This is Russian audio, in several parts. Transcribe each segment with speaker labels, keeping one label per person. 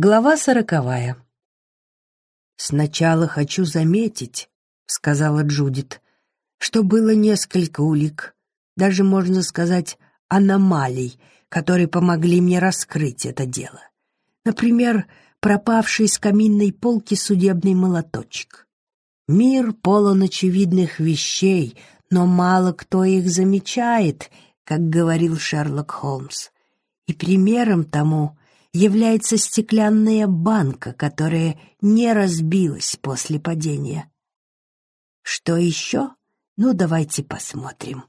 Speaker 1: Глава сороковая. «Сначала хочу заметить», — сказала Джудит, «что было несколько улик, даже, можно сказать, аномалий, которые помогли мне раскрыть это дело. Например, пропавший с каминной полки судебный молоточек. Мир полон очевидных вещей, но мало кто их замечает, как говорил Шерлок Холмс. И примером тому является стеклянная банка, которая не разбилась после падения. Что еще? Ну, давайте посмотрим.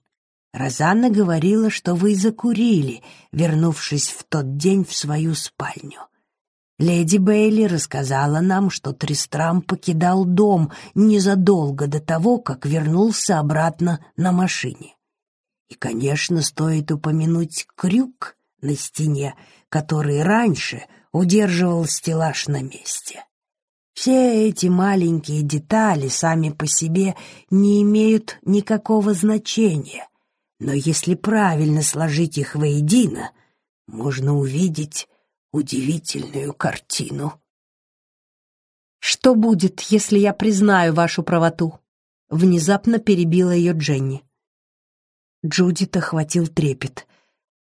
Speaker 1: Розанна говорила, что вы закурили, вернувшись в тот день в свою спальню. Леди Бейли рассказала нам, что Тристрам покидал дом незадолго до того, как вернулся обратно на машине. И, конечно, стоит упомянуть крюк на стене, который раньше удерживал стеллаж на месте. Все эти маленькие детали сами по себе не имеют никакого значения, но если правильно сложить их воедино, можно увидеть удивительную картину.
Speaker 2: «Что будет, если я признаю вашу правоту?» Внезапно перебила ее Дженни.
Speaker 1: Джудит охватил трепет.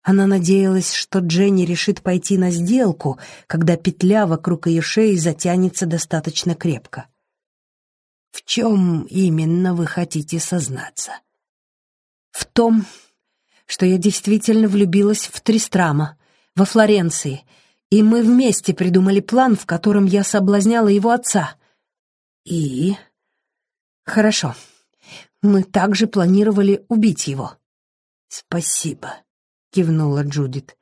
Speaker 1: Она надеялась, что Дженни решит пойти на сделку, когда петля вокруг ее шеи затянется достаточно крепко. «В чем именно вы хотите сознаться?»
Speaker 2: «В том, что я действительно влюбилась в Тристрама, во Флоренции, и мы вместе придумали план, в котором я соблазняла его отца.
Speaker 1: И...
Speaker 2: Хорошо. Мы также планировали убить его.
Speaker 1: Спасибо. — кивнула Джудит.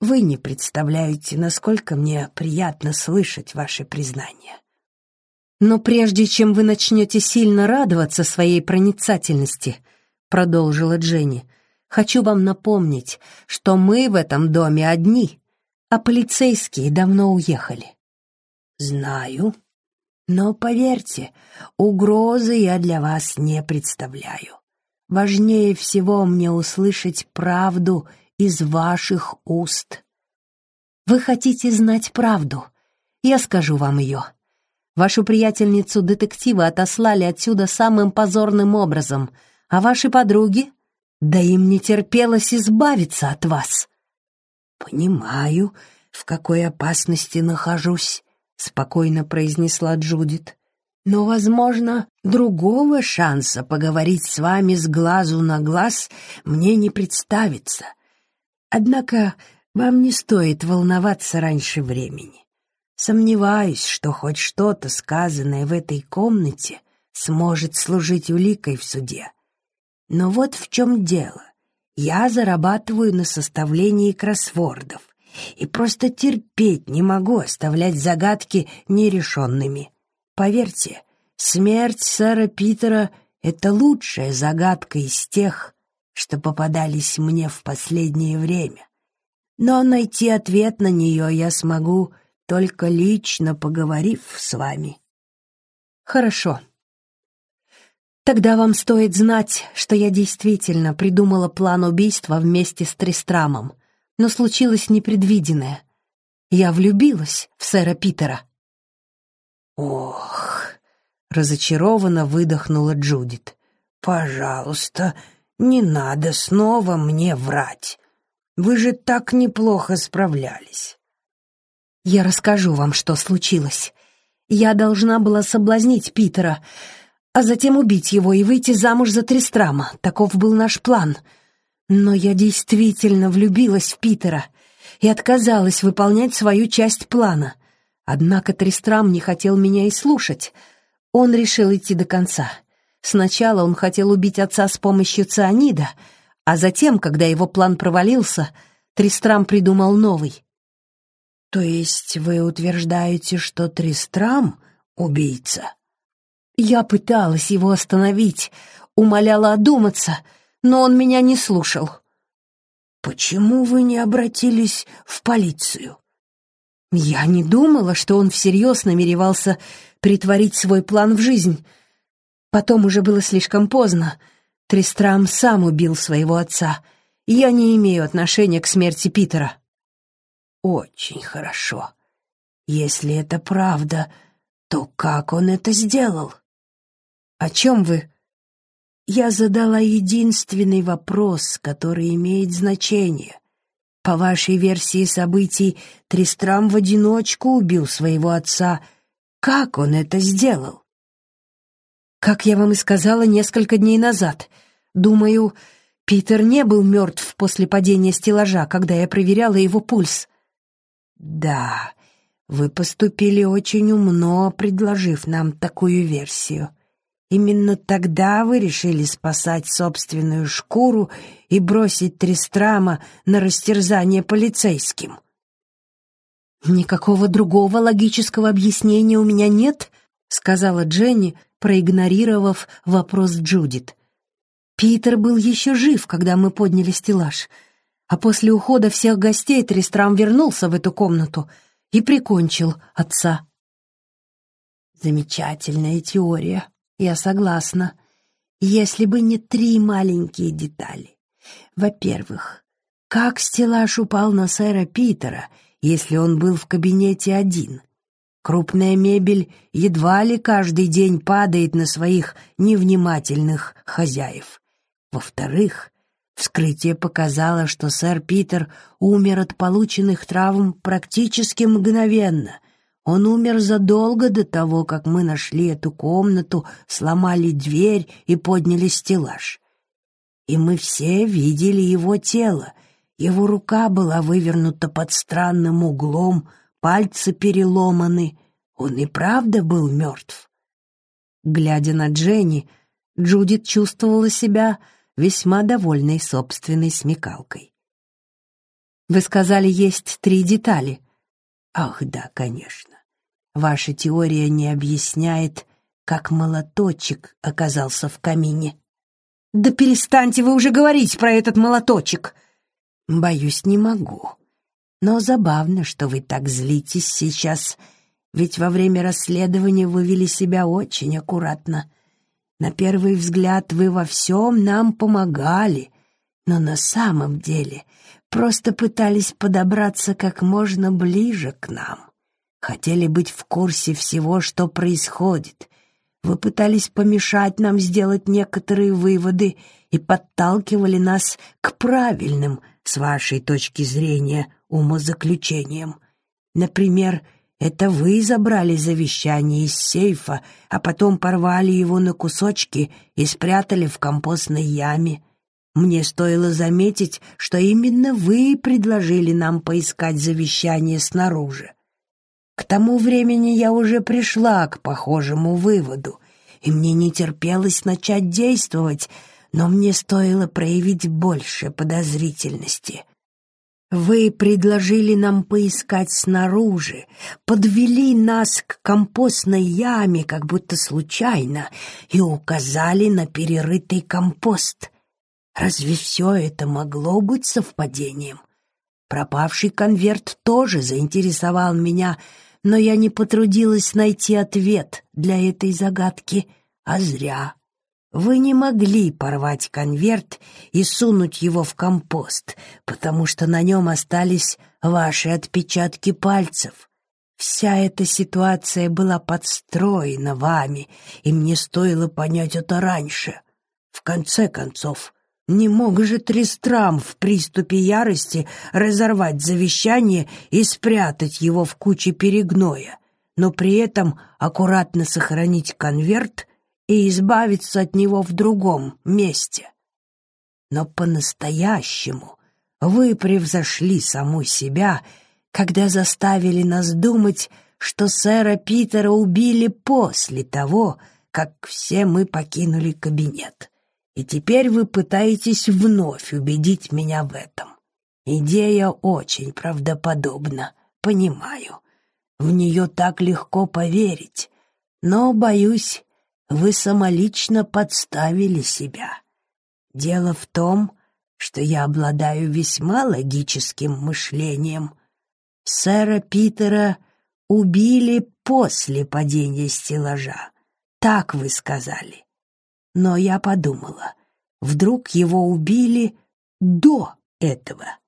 Speaker 1: «Вы не представляете, насколько мне приятно слышать ваши признания».
Speaker 2: «Но прежде чем вы начнете сильно радоваться своей проницательности», — продолжила Дженни, «хочу вам напомнить, что мы в этом доме одни, а полицейские давно уехали».
Speaker 1: «Знаю, но поверьте, угрозы я для вас не представляю. Важнее всего мне услышать правду из ваших уст.
Speaker 2: Вы хотите знать правду? Я скажу вам ее. Вашу приятельницу детектива отослали отсюда самым позорным образом, а ваши подруги? Да им не терпелось избавиться от вас.
Speaker 1: Понимаю, в какой опасности нахожусь, спокойно произнесла Джудит. Но, возможно, другого шанса поговорить с вами с глазу на глаз мне не представится. Однако вам не стоит волноваться раньше времени. Сомневаюсь, что хоть что-то, сказанное в этой комнате, сможет служить уликой в суде. Но вот в чем дело. Я зарабатываю на составлении кроссвордов и просто терпеть не могу оставлять загадки нерешенными. Поверьте, смерть сэра Питера — это лучшая загадка из тех, что попадались мне в последнее время. Но найти ответ на нее я смогу, только лично поговорив с вами.
Speaker 2: Хорошо. Тогда вам стоит знать, что я действительно придумала план убийства вместе с Тристрамом, но случилось непредвиденное. Я влюбилась в сэра Питера.
Speaker 1: Ох, разочарованно выдохнула Джудит. Пожалуйста, не надо снова мне врать. Вы же так неплохо справлялись.
Speaker 2: Я расскажу вам, что случилось. Я должна была соблазнить Питера, а затем убить его и выйти замуж за Тристрама. Таков был наш план. Но я действительно влюбилась в Питера и отказалась выполнять свою часть плана. Однако Тристрам не хотел меня и слушать. Он решил идти до конца — Сначала он хотел убить отца с помощью цианида, а затем, когда его план провалился, Тристрам придумал новый.
Speaker 1: «То есть вы утверждаете, что Тристрам — убийца?»
Speaker 2: Я пыталась его остановить, умоляла одуматься, но он меня не слушал.
Speaker 1: «Почему вы не обратились в полицию?»
Speaker 2: Я не думала, что он всерьез намеревался притворить свой план в жизнь — Потом уже было слишком поздно. Тристрам сам убил своего отца. Я не имею отношения к смерти Питера.
Speaker 1: Очень хорошо. Если это правда, то как он это сделал?
Speaker 2: О чем вы?
Speaker 1: Я задала единственный вопрос, который имеет значение. По вашей версии событий, Тристрам в одиночку убил своего отца. Как он это сделал?
Speaker 2: Как я вам и сказала несколько дней назад. Думаю, Питер не был мертв после падения стеллажа, когда я проверяла его пульс.
Speaker 1: Да, вы поступили очень умно, предложив нам такую версию. Именно тогда вы решили спасать собственную шкуру и бросить Тристрама на растерзание полицейским.
Speaker 2: «Никакого другого логического объяснения у меня нет», — сказала Дженни, проигнорировав вопрос Джудит. Питер был еще жив, когда мы подняли стеллаж, а после ухода всех гостей Тристрам вернулся в эту комнату и прикончил отца.
Speaker 1: Замечательная теория, я согласна. Если бы не три маленькие детали. Во-первых, как стеллаж упал на сэра Питера, если он был в кабинете один? Крупная мебель едва ли каждый день падает на своих невнимательных хозяев. Во-вторых, вскрытие показало, что сэр Питер умер от полученных травм практически мгновенно. Он умер задолго до того, как мы нашли эту комнату, сломали дверь и подняли стеллаж. И мы все видели его тело. Его рука была вывернута под странным углом, пальцы переломаны. Он и правда был мертв.
Speaker 2: Глядя на Дженни, Джудит чувствовала себя весьма довольной собственной смекалкой. «Вы сказали, есть три детали».
Speaker 1: «Ах, да, конечно. Ваша теория не объясняет, как молоточек оказался в камине».
Speaker 2: «Да перестаньте вы уже говорить про этот молоточек!»
Speaker 1: «Боюсь, не могу. Но забавно, что вы так злитесь сейчас, ведь во время расследования вы вели себя очень аккуратно. На первый взгляд вы во всем нам помогали, но на самом деле просто пытались подобраться как можно ближе к нам. Хотели быть в курсе всего, что происходит. Вы пытались помешать нам сделать некоторые выводы и подталкивали нас к правильным, с вашей точки зрения, умозаключениям. Например, это вы забрали завещание из сейфа, а потом порвали его на кусочки и спрятали в компостной яме. Мне стоило заметить, что именно вы предложили нам поискать завещание снаружи. К тому времени я уже пришла к похожему выводу, и мне не терпелось начать действовать, но мне стоило проявить больше подозрительности. Вы предложили нам поискать снаружи, подвели нас к компостной яме, как будто случайно, и указали на перерытый компост. Разве все это могло быть совпадением? Пропавший конверт тоже заинтересовал меня, но я не потрудилась найти ответ для этой загадки, а зря. Вы не могли порвать конверт и сунуть его в компост, потому что на нем остались ваши отпечатки пальцев. Вся эта ситуация была подстроена вами, и мне стоило понять это раньше. В конце концов, не мог же Тристрам в приступе ярости разорвать завещание и спрятать его в куче перегноя, но при этом аккуратно сохранить конверт и избавиться от него в другом месте. Но по-настоящему вы превзошли саму себя, когда заставили нас думать, что сэра Питера убили после того, как все мы покинули кабинет. И теперь вы пытаетесь вновь убедить меня в этом. Идея очень правдоподобна, понимаю. В нее так легко поверить, но, боюсь, вы самолично подставили себя. Дело в том, что я обладаю весьма логическим мышлением. Сэра Питера убили после падения стеллажа. Так вы сказали. Но я подумала, вдруг его убили до этого.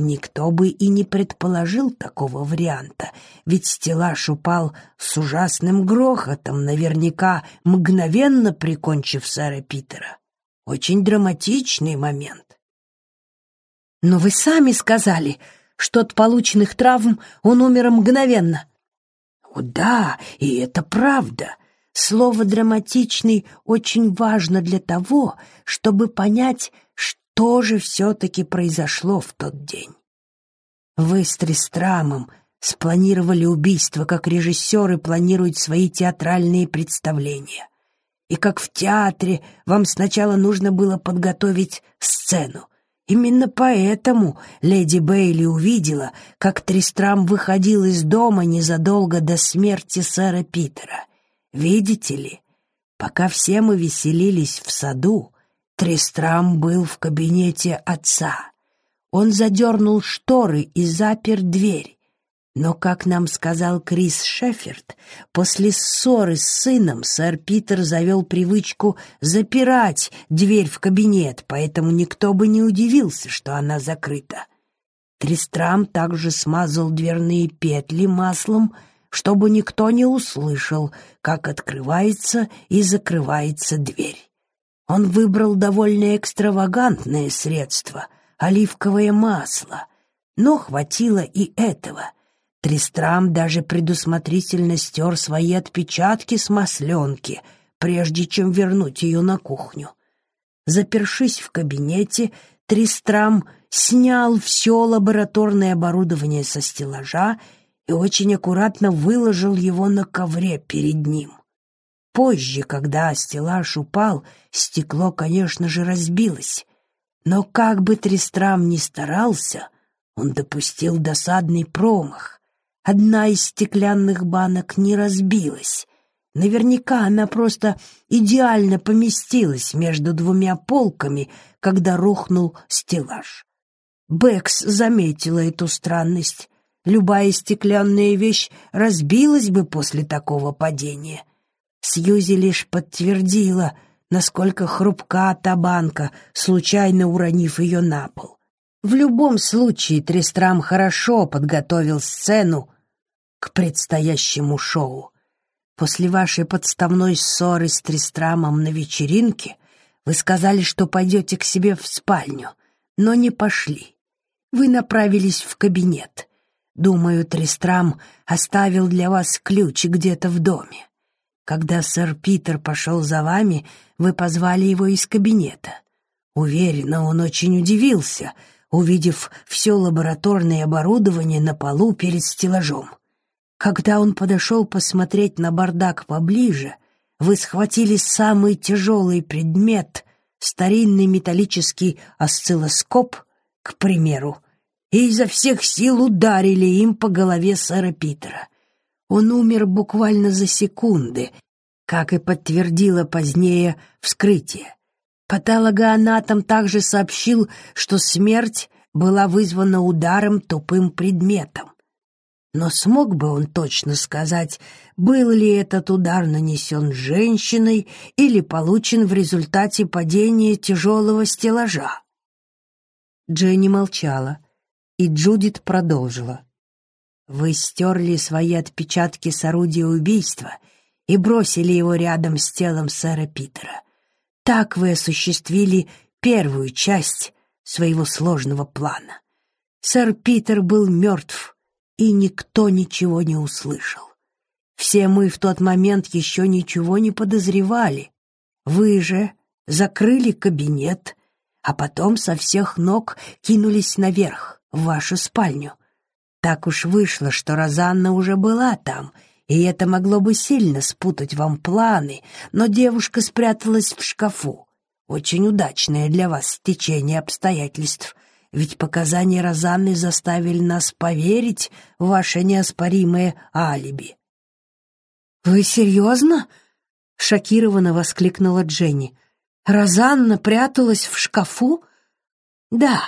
Speaker 1: Никто бы и не предположил такого варианта, ведь стеллаж упал с ужасным грохотом, наверняка мгновенно прикончив сэра Питера. Очень драматичный момент.
Speaker 2: Но вы сами сказали, что от полученных травм он умер мгновенно.
Speaker 1: О, да, и это правда. Слово «драматичный» очень важно для того, чтобы понять, что же все-таки произошло в тот день. Вы с Тристрамом спланировали убийство, как режиссеры планируют свои театральные представления. И как в театре вам сначала нужно было подготовить сцену. Именно поэтому леди Бейли увидела, как Тристрам выходил из дома незадолго до смерти сэра Питера. Видите ли, пока все мы веселились в саду, Тристрам был в кабинете отца. Он задернул шторы и запер дверь. Но, как нам сказал Крис Шеффорд, после ссоры с сыном сэр Питер завел привычку запирать дверь в кабинет, поэтому никто бы не удивился, что она закрыта. Тристрам также смазал дверные петли маслом, чтобы никто не услышал, как открывается и закрывается дверь. Он выбрал довольно экстравагантное средство — оливковое масло, но хватило и этого. Тристрам даже предусмотрительно стер свои отпечатки с масленки, прежде чем вернуть ее на кухню. Запершись в кабинете, Тристрам снял все лабораторное оборудование со стеллажа и очень аккуратно выложил его на ковре перед ним. Позже, когда стеллаж упал, стекло, конечно же, разбилось. Но как бы Тристрам ни старался, он допустил досадный промах. Одна из стеклянных банок не разбилась. Наверняка она просто идеально поместилась между двумя полками, когда рухнул стеллаж. Бэкс заметила эту странность Любая стеклянная вещь разбилась бы после такого падения. Сьюзи лишь подтвердила, насколько хрупка та банка, случайно уронив ее на пол. В любом случае Трестрам хорошо подготовил сцену к предстоящему шоу. После вашей подставной ссоры с Трестрамом на вечеринке вы сказали, что пойдете к себе в спальню, но не пошли. Вы направились в кабинет. Думаю, Тристрам оставил для вас ключ где-то в доме. Когда сэр Питер пошел за вами, вы позвали его из кабинета. Уверена, он очень удивился, увидев все лабораторное оборудование на полу перед стеллажом. Когда он подошел посмотреть на бардак поближе, вы схватили самый тяжелый предмет, старинный металлический осциллоскоп, к примеру, и изо всех сил ударили им по голове сэра Питера. Он умер буквально за секунды, как и подтвердило позднее вскрытие. Патологоанатом также сообщил, что смерть была вызвана ударом тупым предметом. Но смог бы он точно сказать, был ли этот удар нанесен женщиной или получен в результате падения тяжелого стеллажа?
Speaker 2: Дженни молчала. И Джудит продолжила.
Speaker 1: «Вы стерли свои отпечатки с орудия убийства и бросили его рядом с телом сэра Питера. Так вы осуществили первую часть своего сложного плана. Сэр Питер был мертв, и никто ничего не услышал. Все мы в тот момент еще ничего не подозревали. Вы же закрыли кабинет, а потом со всех ног кинулись наверх в вашу спальню. Так уж вышло, что Розанна уже была там, и это могло бы сильно спутать вам планы, но девушка спряталась в шкафу. Очень удачное для вас стечение обстоятельств, ведь показания Розанны заставили нас поверить в ваше неоспоримое алиби.
Speaker 2: «Вы серьезно?» — шокированно воскликнула Дженни. «Розанна пряталась в шкафу?»
Speaker 1: «Да,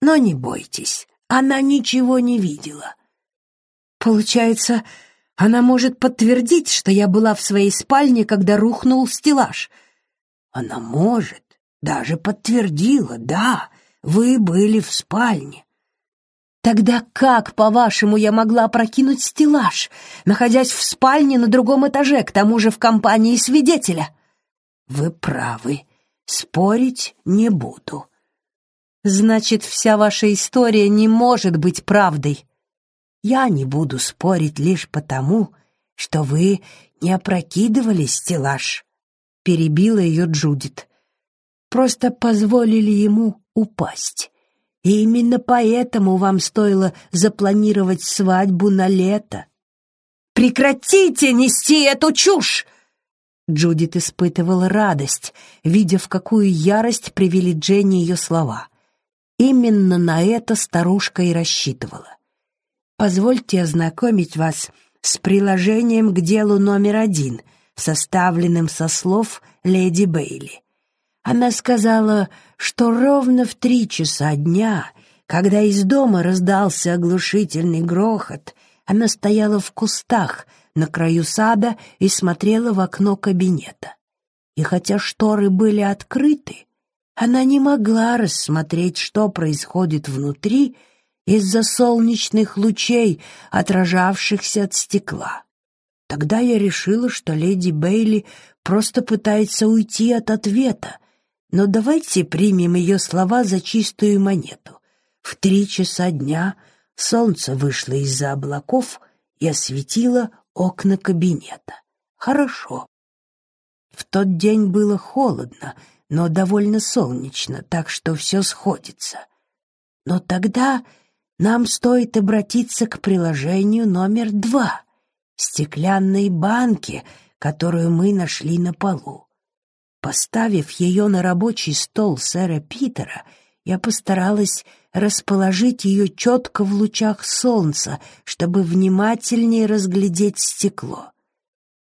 Speaker 1: но не бойтесь, она ничего не видела.
Speaker 2: Получается, она может подтвердить, что я была в своей спальне, когда рухнул стеллаж.
Speaker 1: Она может, даже подтвердила, да, вы были в спальне.
Speaker 2: Тогда как, по-вашему, я могла прокинуть стеллаж, находясь в спальне на другом этаже, к тому же в компании свидетеля?
Speaker 1: Вы правы. Спорить не буду.
Speaker 2: Значит, вся ваша история не может быть правдой.
Speaker 1: Я не буду спорить лишь потому, что вы не опрокидывали стеллаж, перебила ее Джудит. Просто позволили ему упасть. И именно поэтому вам стоило запланировать свадьбу на лето.
Speaker 2: Прекратите нести эту чушь!
Speaker 1: Джудит испытывала радость, видя, в какую ярость привели Дженни ее слова. Именно на это старушка и рассчитывала. Позвольте ознакомить вас с приложением к делу номер один, составленным со слов леди Бейли. Она сказала, что ровно в три часа дня, когда из дома раздался оглушительный грохот, она стояла в кустах на краю сада и смотрела в окно кабинета. И хотя шторы были открыты, она не могла рассмотреть, что происходит внутри из-за солнечных лучей, отражавшихся от стекла. Тогда я решила, что леди Бейли просто пытается уйти от ответа, но давайте примем ее слова за чистую монету. В три часа дня солнце вышло из-за облаков и осветило окна кабинета. Хорошо. В тот день было холодно, но довольно солнечно, так что все сходится. Но тогда нам стоит обратиться к приложению номер два — стеклянной банке, которую мы нашли на полу. Поставив ее на рабочий стол сэра Питера, я постаралась расположить ее четко в лучах солнца, чтобы внимательнее разглядеть стекло.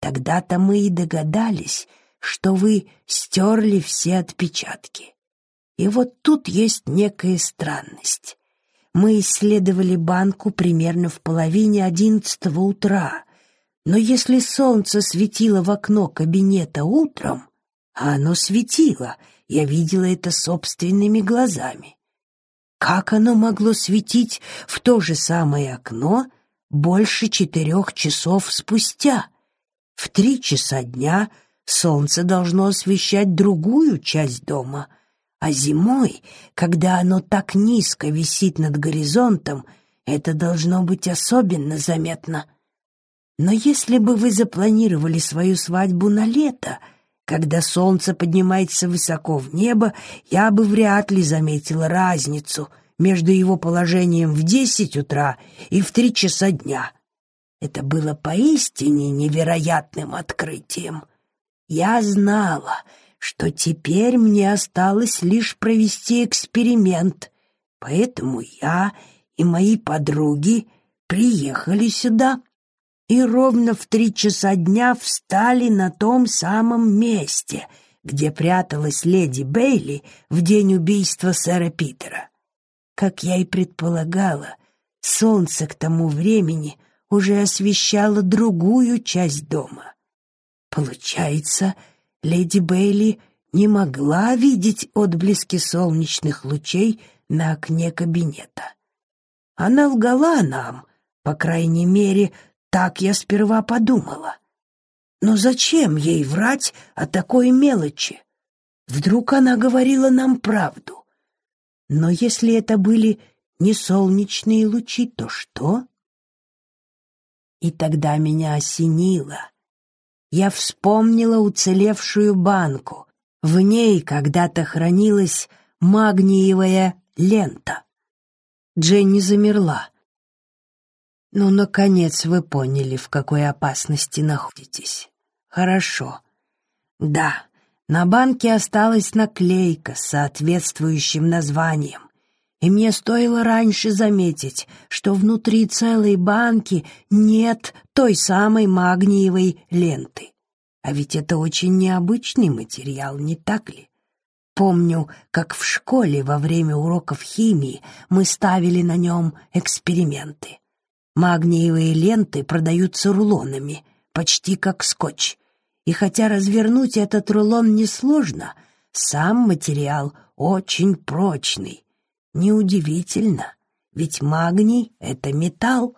Speaker 1: Тогда-то мы и догадались, что вы стерли все отпечатки. И вот тут есть некая странность. Мы исследовали банку примерно в половине одиннадцатого утра, но если солнце светило в окно кабинета утром, а оно светило, я видела это собственными глазами. Как оно могло светить в то же самое окно больше четырех часов спустя? В три часа дня солнце должно освещать другую часть дома, а зимой, когда оно так низко висит над горизонтом, это должно быть особенно заметно. Но если бы вы запланировали свою свадьбу на лето — когда солнце поднимается высоко в небо, я бы вряд ли заметила разницу между его положением в десять утра и в три часа дня. Это было поистине невероятным открытием. Я знала, что теперь мне осталось лишь провести эксперимент, поэтому я и мои подруги приехали сюда и ровно в три часа дня встали на том самом месте, где пряталась леди Бейли в день убийства сэра Питера. Как я и предполагала, солнце к тому времени уже освещало другую часть дома. Получается, леди Бейли не могла видеть отблески солнечных лучей на окне кабинета. Она лгала нам, по крайней мере, так я сперва подумала. Но зачем ей врать о такой мелочи? Вдруг она говорила нам правду. Но если это были не солнечные лучи, то что? И тогда меня осенило. Я вспомнила уцелевшую банку. В ней когда-то хранилась магниевая лента. Дженни замерла. Ну, наконец вы поняли, в какой опасности находитесь. Хорошо. Да, на банке осталась наклейка с соответствующим названием. И мне стоило раньше заметить, что внутри целой банки нет той самой магниевой ленты. А ведь это очень необычный материал, не так ли? Помню, как в школе во время уроков химии мы ставили на нем эксперименты. Магниевые ленты продаются рулонами, почти как скотч. И хотя развернуть этот рулон несложно, сам материал очень прочный. Неудивительно, Ведь магний — это металл.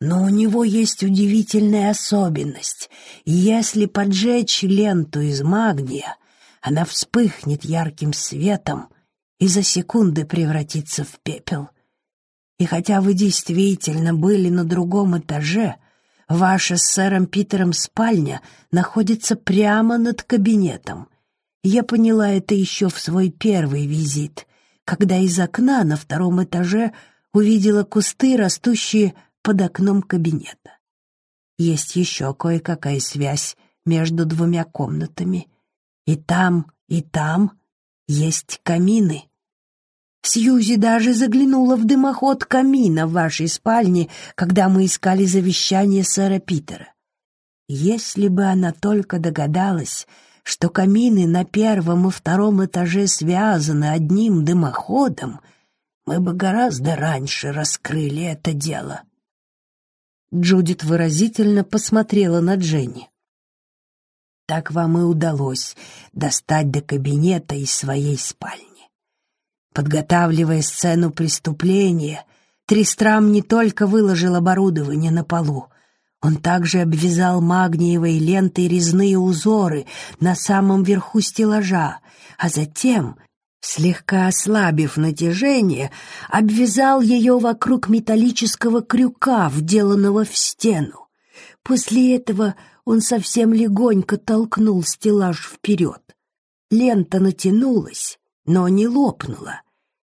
Speaker 1: Но у него есть удивительная особенность. Если поджечь ленту из магния, она вспыхнет ярким светом и за секунды превратится в пепел. И хотя вы действительно были на другом этаже, ваша с сэром Питером спальня находится прямо над кабинетом. Я поняла это еще в свой первый визит, когда из окна на втором этаже увидела кусты, растущие под окном кабинета. Есть еще кое-какая связь между двумя комнатами. И там, и там есть камины. Сьюзи даже заглянула в дымоход камина в вашей спальне, когда мы искали завещание сэра Питера. Если бы она только догадалась, что камины на первом и втором этаже связаны одним дымоходом, мы бы гораздо раньше раскрыли это дело. Джудит выразительно посмотрела на Дженни. Так вам и удалось достать до кабинета из своей спальни. Подготавливая сцену преступления, Тристрам не только выложил оборудование на полу, он также обвязал магниевой лентой резные узоры на самом верху стеллажа, а затем слегка ослабив натяжение, обвязал ее вокруг металлического крюка, вделанного в стену. После этого он совсем легонько толкнул стеллаж вперед. Лента натянулась, но не лопнула.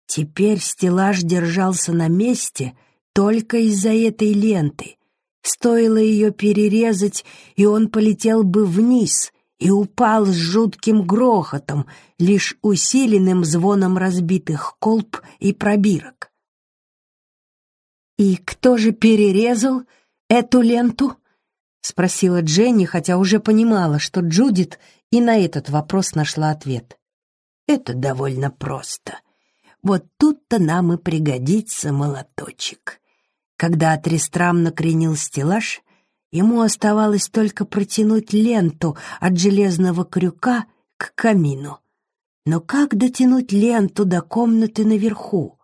Speaker 1: Теперь стеллаж держался на месте только из-за этой ленты. Стоило ее перерезать, и он полетел бы вниз — и упал с жутким грохотом, лишь усиленным звоном разбитых колб и пробирок. «И кто же перерезал эту ленту?» — спросила Дженни, хотя уже понимала, что Джудит и на этот вопрос нашла ответ. «Это довольно просто. Вот тут-то нам и пригодится молоточек». Когда Тристрам накренил стеллаж, Ему оставалось только протянуть ленту от железного крюка к камину. Но как дотянуть ленту до комнаты наверху?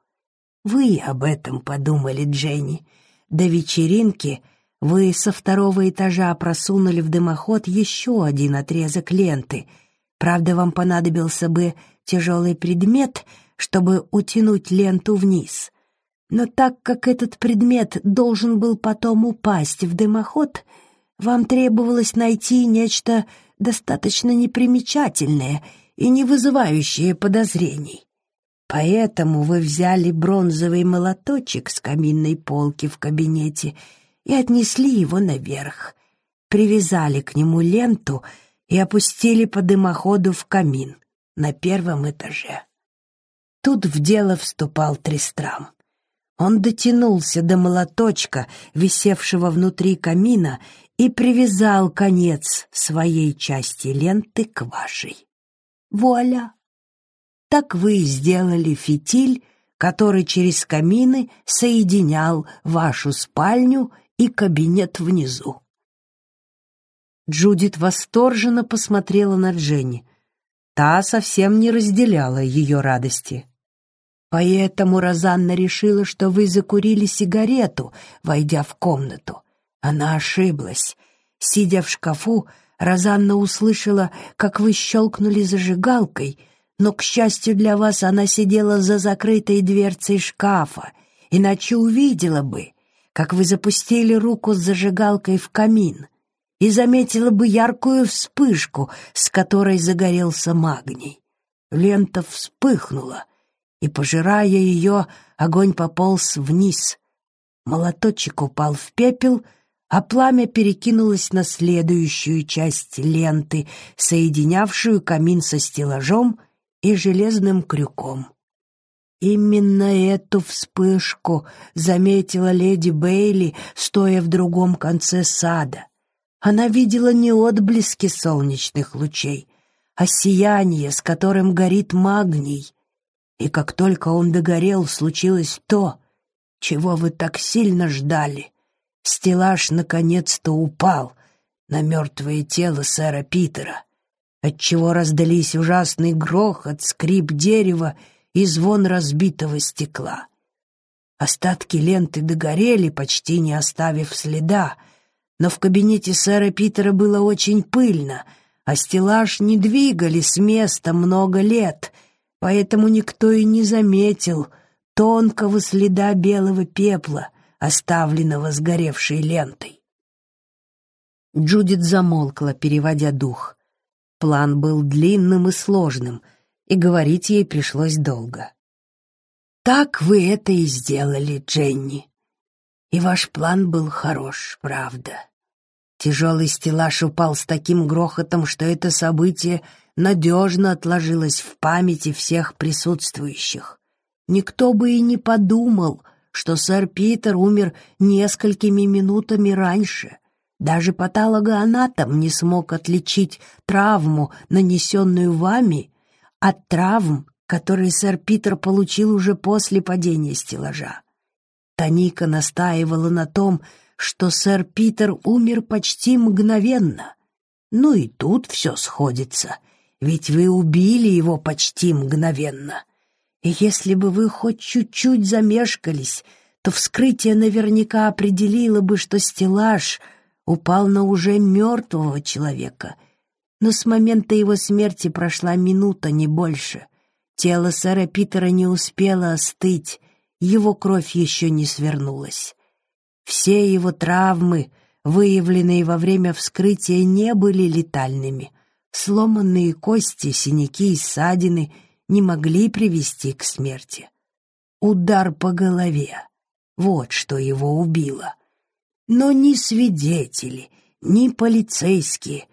Speaker 1: Вы об этом подумали, Дженни. До вечеринки вы со второго этажа просунули в дымоход еще один отрезок ленты. Правда, вам понадобился бы тяжелый предмет, чтобы утянуть ленту вниз. Но так как этот предмет должен был потом упасть в дымоход, вам требовалось найти нечто достаточно непримечательное и не вызывающее подозрений. Поэтому вы взяли бронзовый молоточек с каминной полки в кабинете и отнесли его наверх, привязали к нему ленту и опустили по дымоходу в камин на первом этаже. Тут в дело вступал Тристрам. Он дотянулся до молоточка, висевшего внутри камина, и привязал конец своей части ленты к вашей. Вуаля! Так вы сделали фитиль, который через камины соединял вашу спальню и кабинет внизу. Джудит восторженно посмотрела на Дженни. Та совсем не разделяла ее радости. Поэтому Розанна решила, что вы закурили сигарету, войдя в комнату. Она ошиблась. Сидя в шкафу, Розанна услышала, как вы щелкнули зажигалкой, но, к счастью для вас, она сидела за закрытой дверцей шкафа, иначе увидела бы, как вы запустили руку с зажигалкой в камин и заметила бы яркую вспышку, с которой загорелся магний. Лента вспыхнула — и, пожирая ее, огонь пополз вниз. Молоточек упал в пепел, а пламя перекинулось на следующую часть ленты, соединявшую камин со стеллажом и железным крюком. Именно эту вспышку заметила леди Бейли, стоя в другом конце сада. Она видела не отблески солнечных лучей, а сияние, с которым горит магний, и как только он догорел, случилось то, чего вы так сильно ждали. Стеллаж наконец-то упал на мертвое тело сэра Питера, отчего раздались ужасный грохот, скрип дерева и звон разбитого стекла. Остатки ленты догорели, почти не оставив следа, но в кабинете сэра Питера было очень пыльно, а стеллаж не двигали с места много лет, поэтому никто и не заметил тонкого следа белого пепла, оставленного сгоревшей лентой. Джудит замолкла, переводя дух. План был длинным и сложным, и говорить ей пришлось долго. «Так вы это и сделали, Дженни. И ваш план был хорош, правда». Тяжелый стеллаж упал с таким грохотом, что это событие надежно отложилось в памяти всех присутствующих. Никто бы и не подумал, что сэр Питер умер несколькими минутами раньше — даже патологоанатом не смог отличить травму, нанесенную вами, от травм, которые сэр Питер получил уже после падения стеллажа. Таника настаивала на том, что сэр Питер умер почти мгновенно. Ну и тут все сходится, ведь вы убили его почти мгновенно. И если бы вы хоть чуть-чуть замешкались, то вскрытие наверняка определило бы, что стеллаж — упал на уже мертвого человека. Но с момента его смерти прошла минута, не больше. Тело сэра Питера не успело остыть, его кровь еще не свернулась. Все его травмы, выявленные во время вскрытия, не были летальными. Сломанные кости, синяки и ссадины не могли привести к смерти. Удар по голове — вот что его убило — но ни свидетели, ни полицейские,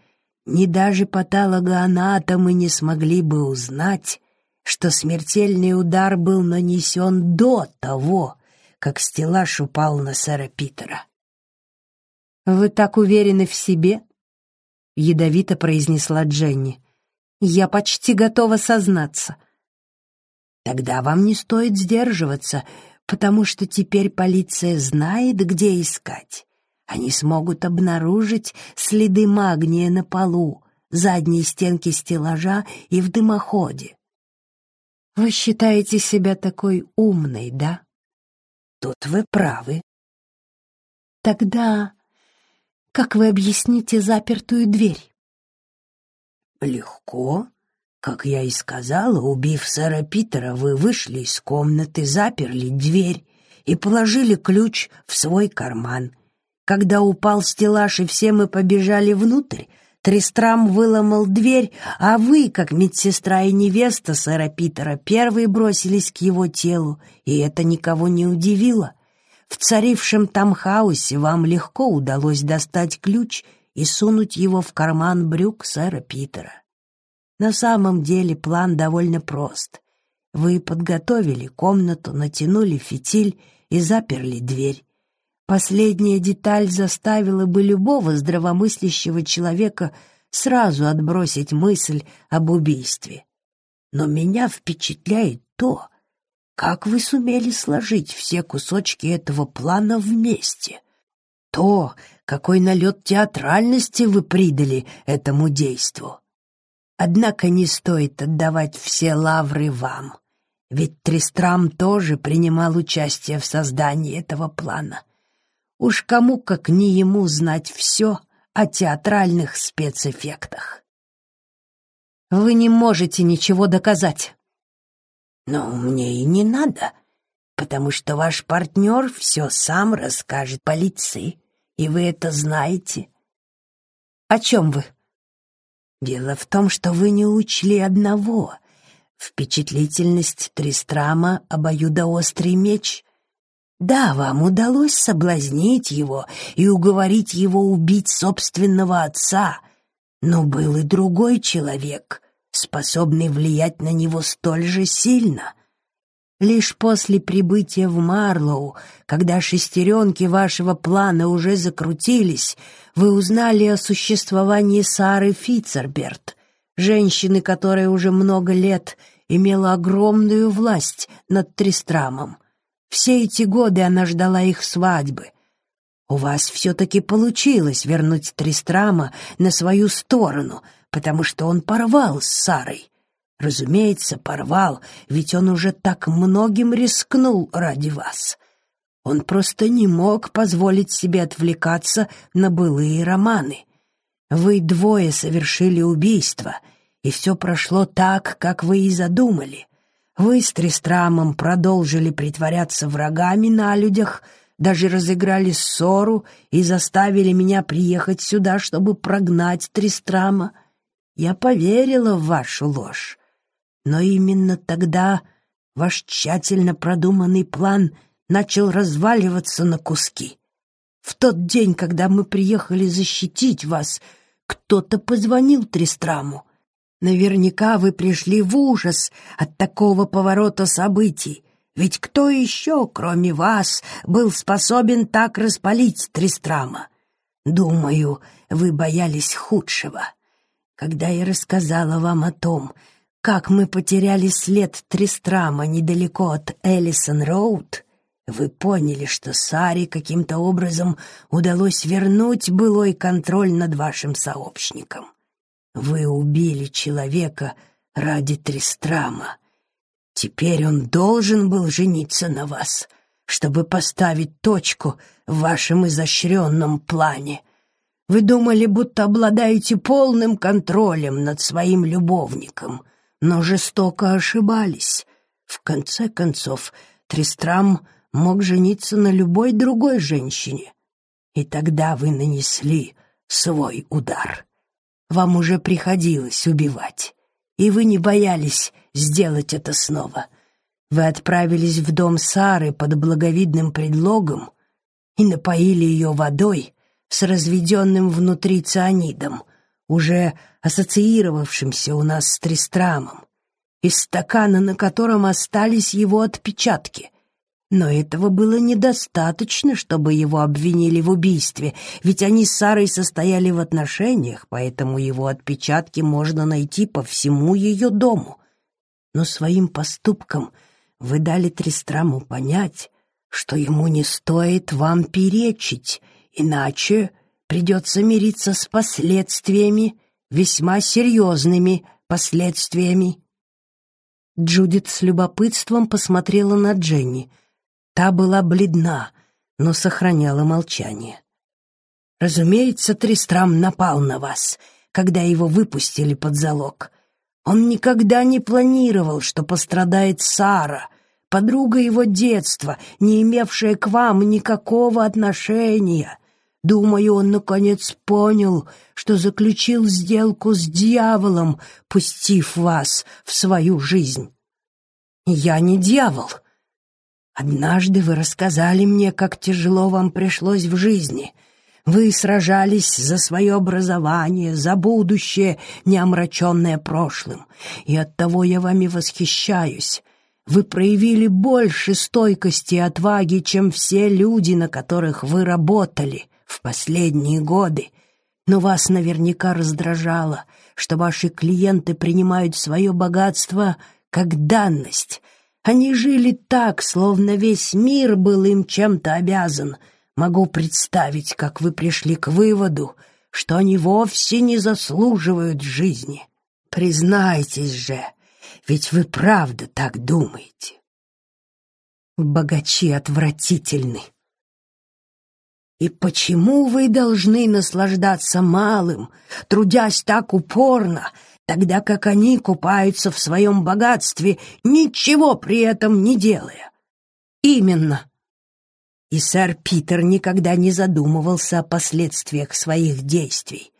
Speaker 1: ни даже патологоанатомы не смогли бы узнать, что смертельный удар был нанесен до того, как стеллаж упал на сэра Питера.
Speaker 2: «Вы так уверены в себе?» — ядовито произнесла Дженни. «Я почти готова сознаться».
Speaker 1: «Тогда вам не стоит сдерживаться потому что теперь полиция знает, где искать. Они смогут обнаружить следы магния на полу, задней стенки стеллажа и в дымоходе.
Speaker 2: Вы считаете себя такой умной, да?
Speaker 1: Тут вы правы.
Speaker 2: Тогда как вы объясните запертую дверь?
Speaker 1: Легко. Как я и сказала, убив сэра Питера, вы вышли из комнаты, заперли дверь и положили ключ в свой карман. Когда упал стеллаж и все мы побежали внутрь, Тристрам выломал дверь, а вы, как медсестра и невеста сэра Питера, первые бросились к его телу, и это никого не удивило. В царившем там хаосе вам легко удалось достать ключ и сунуть его в карман брюк сэра Питера. На самом деле план довольно прост. Вы подготовили комнату, натянули фитиль и заперли дверь. Последняя деталь заставила бы любого здравомыслящего человека сразу отбросить мысль об убийстве. Но меня впечатляет то, как вы сумели сложить все кусочки этого плана вместе. То, какой налет театральности вы придали этому действу. Однако не стоит отдавать все лавры вам, ведь Тристрам тоже принимал участие в создании этого плана. Уж кому, как не ему, знать все о театральных спецэффектах.
Speaker 2: Вы не можете ничего доказать.
Speaker 1: Но мне и не надо, потому что ваш партнер все сам расскажет полиции, и вы это знаете.
Speaker 2: О чем вы?
Speaker 1: Дело в том, что вы не учли одного. Впечатлительность Тристрама — обоюдоострый меч. Да, вам удалось соблазнить его и уговорить его убить собственного отца, но был и другой человек, способный влиять на него столь же сильно — Лишь после прибытия в Марлоу, когда шестеренки вашего плана уже закрутились, вы узнали о существовании Сары Фицерберт, женщины, которая уже много лет имела огромную власть над Тристрамом. Все эти годы она ждала их свадьбы. У вас все-таки получилось вернуть Тристрама на свою сторону, потому что он порвал с Сарой. Разумеется, порвал, ведь он уже так многим рискнул ради вас. Он просто не мог позволить себе отвлекаться на былые романы. Вы двое совершили убийство, и все прошло так, как вы и задумали. Вы с Тристрамом продолжили притворяться врагами на людях, даже разыграли ссору и заставили меня приехать сюда, чтобы прогнать Тристрама. Я поверила в вашу ложь. Но именно тогда ваш тщательно продуманный план начал разваливаться на куски. В тот день, когда мы приехали защитить вас, кто-то позвонил Тристраму. Наверняка вы пришли в ужас от такого поворота событий, ведь кто еще, кроме вас, был способен так распалить Тристрама? Думаю, вы боялись худшего. Когда я рассказала вам о том, как мы потеряли след Тристрама недалеко от Эллисон-Роуд, вы поняли, что Саре каким-то образом удалось вернуть былой контроль над вашим сообщником. Вы убили человека ради Тристрама. Теперь он должен был жениться на вас, чтобы поставить точку в вашем изощренном плане. Вы думали, будто обладаете полным контролем над своим любовником — но жестоко ошибались. В конце концов, Тристрам мог жениться на любой другой женщине. И тогда вы нанесли свой удар. Вам уже приходилось убивать, и вы не боялись сделать это снова. Вы отправились в дом Сары под благовидным предлогом и напоили ее водой с разведенным внутри цианидом, уже ассоциировавшимся у нас с Тристрамом, из стакана, на котором остались его отпечатки. Но этого было недостаточно, чтобы его обвинили в убийстве, ведь они с Сарой состояли в отношениях, поэтому его отпечатки можно найти по всему ее дому. Но своим поступком вы дали Тристраму понять, что ему не стоит вам перечить, иначе придется мириться с последствиями, весьма серьезными последствиями. Джудит с любопытством посмотрела на Дженни. Та была бледна, но сохраняла молчание. «Разумеется, Тристрам напал на вас, когда его выпустили под залог. Он никогда не планировал, что пострадает Сара, подруга его детства, не имевшая к вам никакого отношения. Думаю, он наконец понял, что заключил сделку с дьяволом, пустив вас в свою жизнь. Я не дьявол. Однажды вы рассказали мне, как тяжело вам пришлось в жизни. Вы сражались за свое образование, за будущее, не омраченное прошлым, и оттого я вами восхищаюсь. Вы проявили больше стойкости и отваги, чем все люди, на которых вы работали в последние годы, но вас наверняка раздражало, что ваши клиенты принимают свое богатство как данность. Они жили так, словно весь мир был им чем-то обязан. Могу представить, как вы пришли к выводу, что они вовсе не заслуживают жизни. Признайтесь же, ведь вы правда так думаете. Богачи отвратительны, и почему вы должны наслаждаться малым, трудясь так упорно, тогда как они купаются в своем богатстве, ничего при этом не делая? Именно. И сэр Питер никогда не задумывался о последствиях своих действий.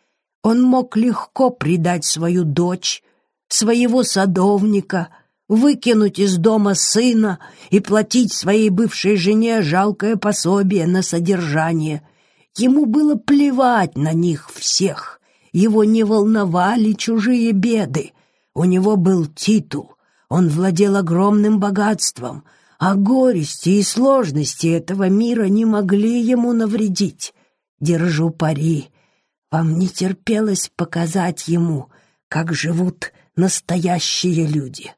Speaker 1: Он мог легко предать свою дочь, своего садовника — выкинуть из дома сына и платить своей бывшей жене жалкое пособие на содержание. Ему было плевать на них всех, его не волновали чужие беды. У него был титул, он владел огромным богатством, а горести и сложности этого мира не могли ему навредить. Держу пари, вам не терпелось показать ему, как живут настоящие люди.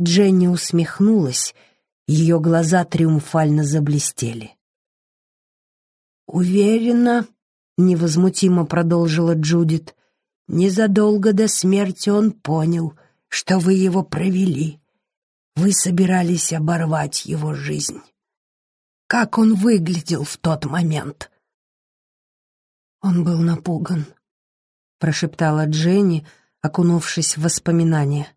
Speaker 1: Дженни усмехнулась, ее глаза триумфально заблестели. «Уверена», — невозмутимо продолжила Джудит, — «незадолго до смерти он понял, что вы его провели. Вы собирались оборвать его жизнь. как он выглядел в тот момент?»
Speaker 2: «Он был напуган», — прошептала Дженни, окунувшись в воспоминания.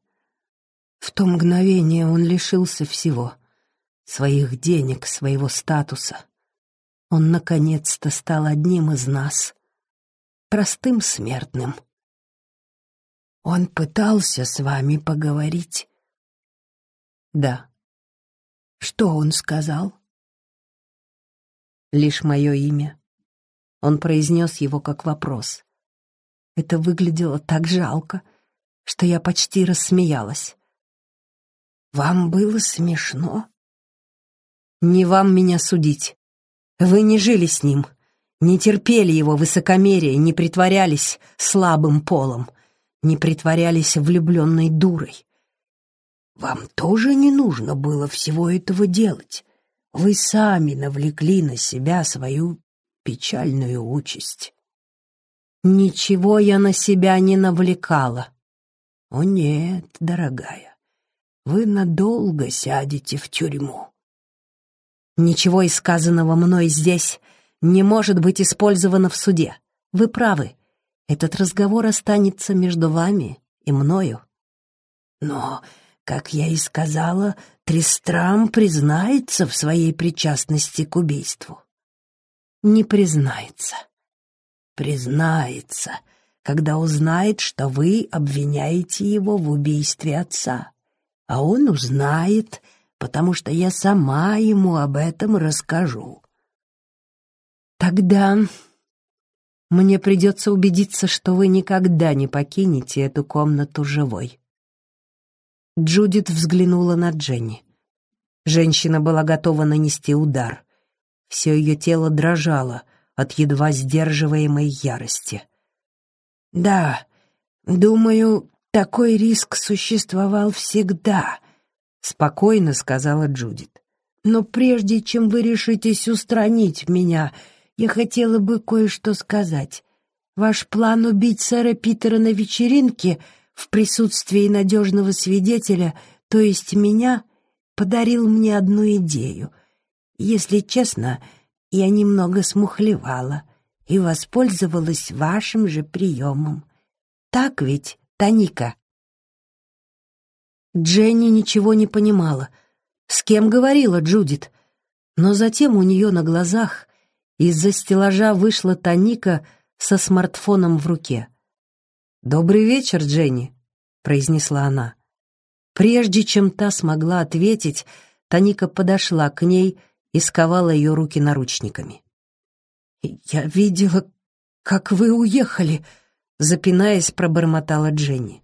Speaker 2: В то мгновение он лишился всего — своих денег, своего статуса. Он наконец-то стал одним из нас, простым смертным.
Speaker 1: Он пытался с вами поговорить?
Speaker 2: Да.
Speaker 1: Что он сказал?
Speaker 2: Лишь мое имя. Он произнес его как вопрос. Это выглядело так жалко, что я почти рассмеялась.
Speaker 1: «Вам было смешно?»
Speaker 2: «Не вам меня судить. Вы не жили с ним, не терпели его высокомерие, не притворялись слабым полом, не притворялись влюбленной дурой.
Speaker 1: Вам тоже не нужно было всего этого делать. Вы сами навлекли на себя свою печальную участь.
Speaker 2: Ничего я на себя не навлекала.
Speaker 1: О нет, дорогая, вы надолго сядете в тюрьму.
Speaker 2: Ничего из сказанного мной здесь не может быть использовано в суде. Вы правы. Этот разговор останется между вами и мною.
Speaker 1: Но, как я и сказала, Тристрам признается в своей причастности к убийству
Speaker 2: не признается.
Speaker 1: Признается, когда узнает, что вы обвиняете его в убийстве отца. А он узнает, потому что я сама ему об этом расскажу.
Speaker 2: Тогда мне придется убедиться, что вы никогда не покинете эту комнату живой. Джудит взглянула на Дженни. Женщина была готова нанести удар. Все ее тело дрожало от едва сдерживаемой ярости.
Speaker 1: «Да, думаю, такой риск существовал всегда», — спокойно сказала Джудит. «Но прежде чем вы решитесь устранить меня, я хотела бы кое-что сказать. Ваш план убить сэра Питера на вечеринке в присутствии надежного свидетеля, то есть меня, подарил мне одну идею. Если честно, я немного смухлевала и воспользовалась вашим же приемом. Так ведь, Таника?»
Speaker 2: Дженни ничего не понимала. С кем говорила Джудит? Но затем у нее на глазах из-за стеллажа вышла Таника со смартфоном в руке. «Добрый вечер, Дженни», — произнесла она. Прежде чем та смогла ответить, Таника подошла к ней и сковала ее руки наручниками.
Speaker 1: «Я видела, как вы уехали», — запинаясь, пробормотала Дженни.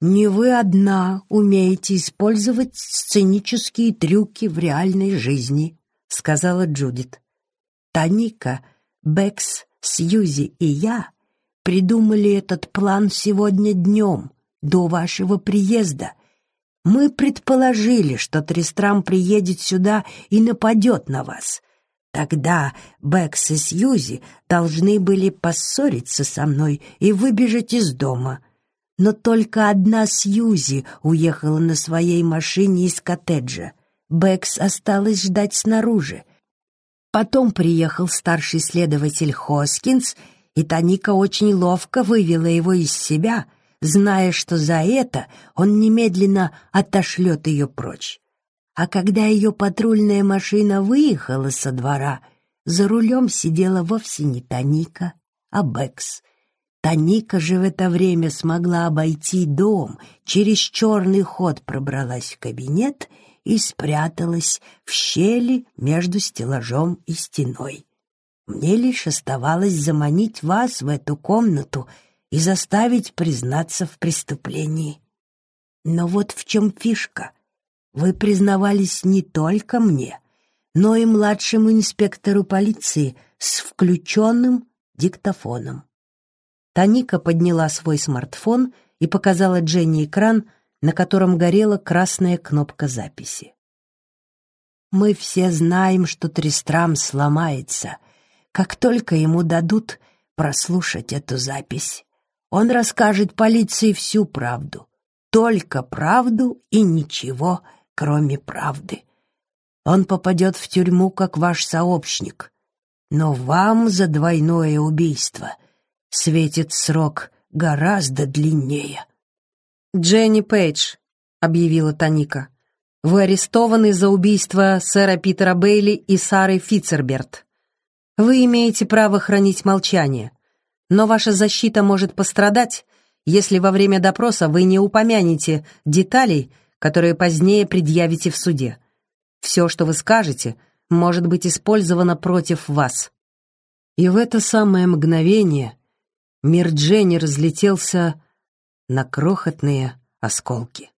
Speaker 1: «Не вы одна умеете использовать сценические трюки в реальной жизни», — сказала Джудит. «Таника, Бэкс, Сьюзи и я придумали этот план сегодня днем, до вашего приезда, мы предположили, что Тристрам приедет сюда и нападет на вас. Тогда Бэкс и Сьюзи должны были поссориться со мной и выбежать из дома. Но только одна Сьюзи уехала на своей машине из коттеджа. Бэкс осталась ждать снаружи. Потом приехал старший следователь Хоскинс, и Таника очень ловко вывела его из себя — зная, что за это он немедленно отошлет ее прочь. А когда ее патрульная машина выехала со двора, за рулем сидела вовсе не Таника, а Бэкс. Таника же в это время смогла обойти дом, через черный ход пробралась в кабинет и спряталась в щели между стеллажом и стеной. Мне лишь оставалось заманить вас в эту комнату — и заставить признаться в преступлении. Но вот в чем фишка. Вы признавались не только мне, но и младшему инспектору полиции с включенным диктофоном. Таника подняла свой смартфон и показала Дженни экран, на котором горела красная кнопка записи. «Мы все знаем, что Тристрам сломается, как только ему дадут прослушать эту запись. Он расскажет полиции всю правду. Только правду и ничего, кроме правды. он попадет в тюрьму как ваш сообщник. Но вам за двойное убийство светит срок гораздо длиннее».
Speaker 2: «Дженни Пейдж», — объявила Таника. «Вы арестованы за убийство сэра Питера Бейли и Сары Фитцерберт. Вы имеете право хранить молчание, но ваша защита может пострадать, если во время допроса вы не упомянете деталей, которые позднее предъявите в суде. Все, что вы скажете, может быть использовано против вас».
Speaker 1: И в это самое мгновение мир Дженни разлетелся на крохотные осколки.